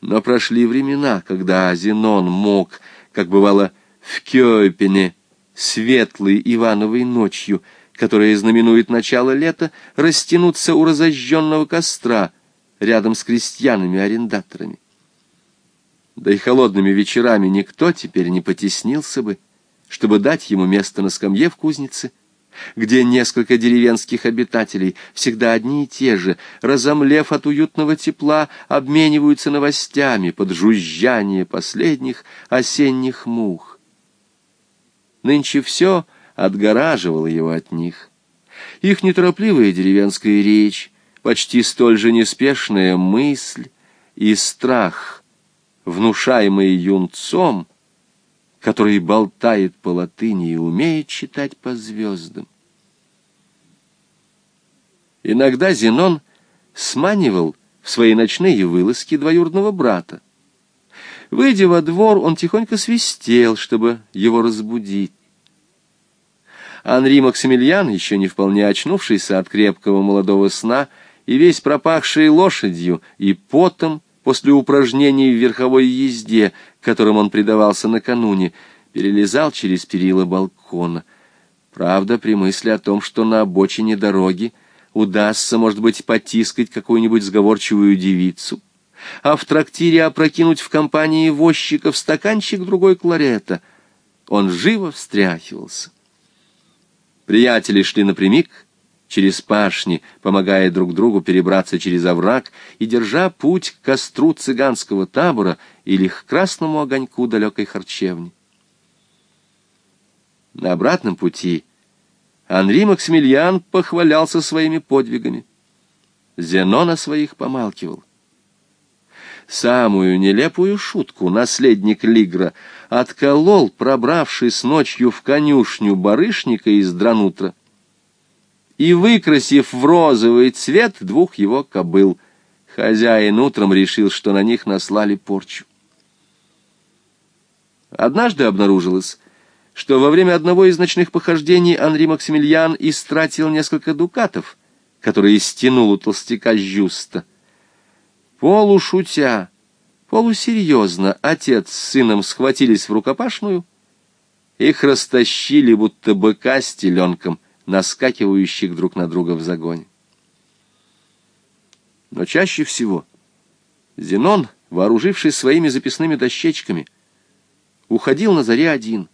Но прошли времена, когда Зенон мог, как бывало в Кёйпене, светлой Ивановой ночью, которая знаменует начало лета, растянуться у разожженного костра рядом с крестьянами-арендаторами. Да и холодными вечерами никто теперь не потеснился бы, чтобы дать ему место на скамье в кузнице, где несколько деревенских обитателей, всегда одни и те же, разомлев от уютного тепла, обмениваются новостями под жужжание последних осенних мух. Нынче все отгораживало его от них. Их неторопливая деревенская речь, почти столь же неспешная мысль и страх, внушаемый юнцом — который болтает по латыни и умеет читать по звездам. Иногда Зенон сманивал в свои ночные вылазки двоюродного брата. Выйдя во двор, он тихонько свистел, чтобы его разбудить. Анри Максимилиан, еще не вполне очнувшийся от крепкого молодого сна и весь пропахший лошадью и потом, после упражнений в верховой езде, которым он предавался накануне, перелезал через перила балкона. Правда, при мысли о том, что на обочине дороги удастся, может быть, потискать какую-нибудь сговорчивую девицу, а в трактире опрокинуть в компании возчиков стаканчик другой кларета, он живо встряхивался. Приятели шли напрямик, через пашни, помогая друг другу перебраться через овраг и держа путь к костру цыганского табора или к красному огоньку далекой харчевни. На обратном пути Анри Максимилиан похвалялся своими подвигами. Зенон о своих помалкивал. Самую нелепую шутку наследник Лигра отколол, пробравшись ночью в конюшню барышника из Дранутра и выкрасив в розовый цвет двух его кобыл. Хозяин утром решил, что на них наслали порчу. Однажды обнаружилось, что во время одного из ночных похождений Анри Максимилиан истратил несколько дукатов, которые стянул у толстяка Жюста. Полушутя, полусерьезно отец с сыном схватились в рукопашную, их растащили, будто быка с теленком — наскакивающих друг на друга в загоне. Но чаще всего Зенон, вооружившись своими записными дощечками, уходил на заре один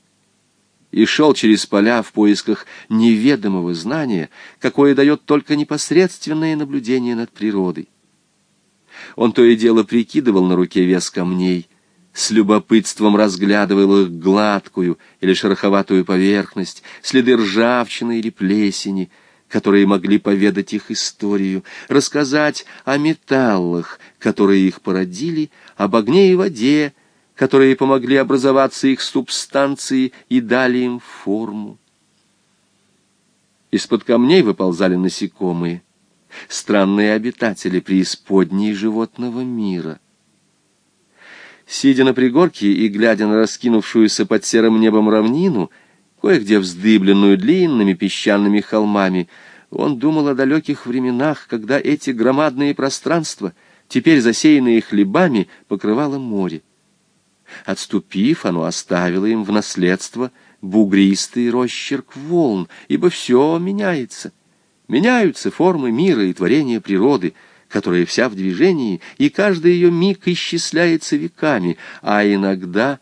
и шел через поля в поисках неведомого знания, какое дает только непосредственное наблюдение над природой. Он то и дело прикидывал на руке вес камней — с любопытством разглядывал их гладкую или шероховатую поверхность, следы ржавчины или плесени, которые могли поведать их историю, рассказать о металлах, которые их породили, об огне и воде, которые помогли образоваться их субстанции и дали им форму. Из-под камней выползали насекомые, странные обитатели преисподней животного мира. Сидя на пригорке и глядя на раскинувшуюся под серым небом равнину, кое-где вздыбленную длинными песчаными холмами, он думал о далеких временах, когда эти громадные пространства, теперь засеянные хлебами, покрывало море. Отступив, оно оставило им в наследство бугристый росчерк волн, ибо все меняется. Меняются формы мира и творения природы — которая вся в движении, и каждый ее миг исчисляется веками, а иногда,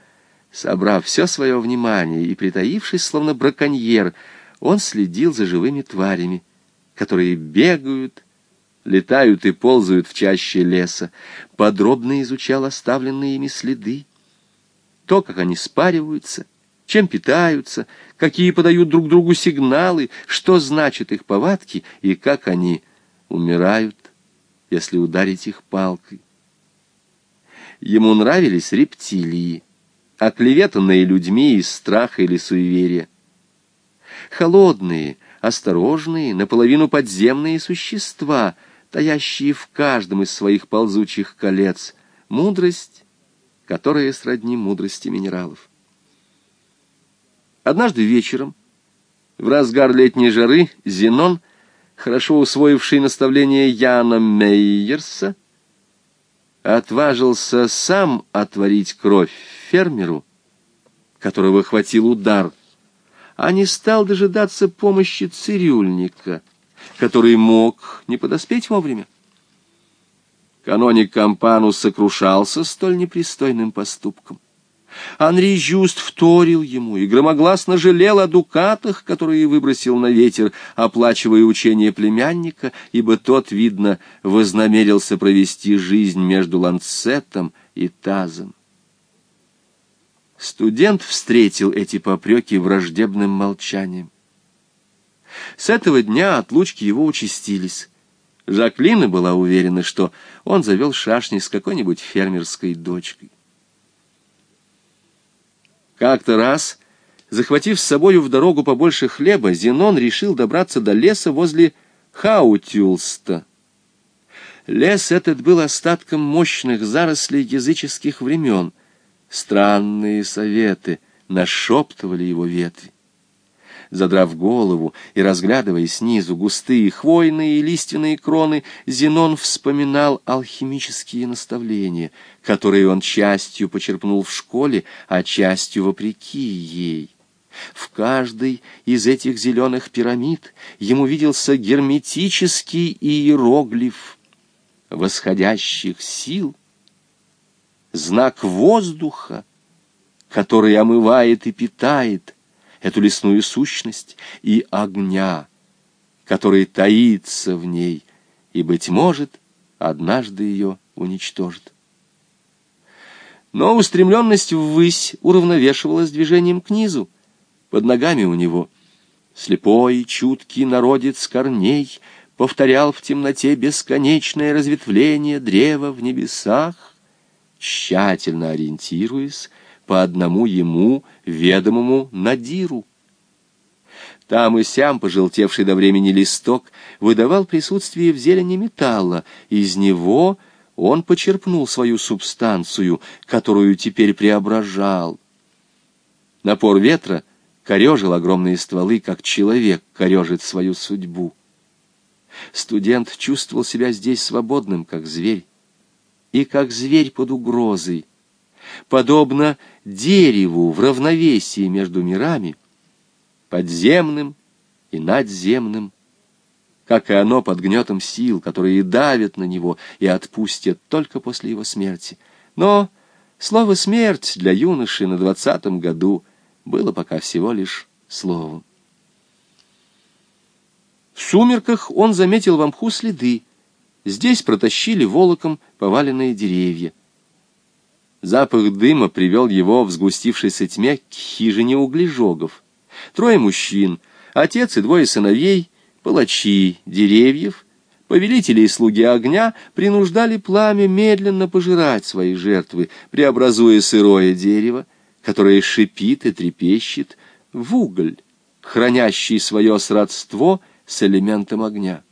собрав все свое внимание и притаившись, словно браконьер, он следил за живыми тварями, которые бегают, летают и ползают в чаще леса, подробно изучал оставленные ими следы, то, как они спариваются, чем питаются, какие подают друг другу сигналы, что значат их повадки и как они умирают если ударить их палкой. Ему нравились рептилии, оклеветанные людьми из страха или суеверия. Холодные, осторожные, наполовину подземные существа, таящие в каждом из своих ползучих колец, мудрость, которая сродни мудрости минералов. Однажды вечером, в разгар летней жары, Зенон — хорошо усвоивший наставление Яна Мейерса, отважился сам отворить кровь фермеру, которого хватил удар, а не стал дожидаться помощи цирюльника, который мог не подоспеть вовремя. Каноник Кампану сокрушался столь непристойным поступком. Анри Жюст вторил ему и громогласно жалел о дукатах, которые выбросил на ветер, оплачивая учение племянника, ибо тот, видно, вознамерился провести жизнь между ланцетом и тазом. Студент встретил эти попреки враждебным молчанием. С этого дня отлучки его участились. Жаклина была уверена, что он завел шашни с какой-нибудь фермерской дочкой. Как-то раз, захватив с собою в дорогу побольше хлеба, Зенон решил добраться до леса возле Хаутюлста. Лес этот был остатком мощных зарослей языческих времен. Странные советы нашептывали его ветви задрав голову и разглядывая снизу густые хвойные и лиственные кроны, Зенон вспоминал алхимические наставления, которые он частью почерпнул в школе, а частью вопреки ей. В каждой из этих зеленых пирамид ему виделся герметический иероглиф восходящих сил, знак воздуха, который омывает и питает, эту лесную сущность и огня, который таится в ней и, быть может, однажды ее уничтожит. Но устремленность ввысь уравновешивалась движением к низу. Под ногами у него слепой чуткий народец корней повторял в темноте бесконечное разветвление древа в небесах, тщательно ориентируясь по одному ему ведомому Надиру. Там и сям пожелтевший до времени листок выдавал присутствие в зелени металла. Из него он почерпнул свою субстанцию, которую теперь преображал. Напор ветра корежил огромные стволы, как человек корежит свою судьбу. Студент чувствовал себя здесь свободным, как зверь, и как зверь под угрозой, подобно дереву в равновесии между мирами, подземным и надземным, как и оно под гнетом сил, которые давят на него и отпустят только после его смерти. Но слово «смерть» для юноши на двадцатом году было пока всего лишь словом. В сумерках он заметил в мху следы. Здесь протащили волоком поваленные деревья. Запах дыма привел его в сгустившейся тьме к хижине углежогов. Трое мужчин, отец и двое сыновей, палачи деревьев, повелители и слуги огня принуждали пламя медленно пожирать свои жертвы, преобразуя сырое дерево, которое шипит и трепещет, в уголь, хранящий свое сродство с элементом огня.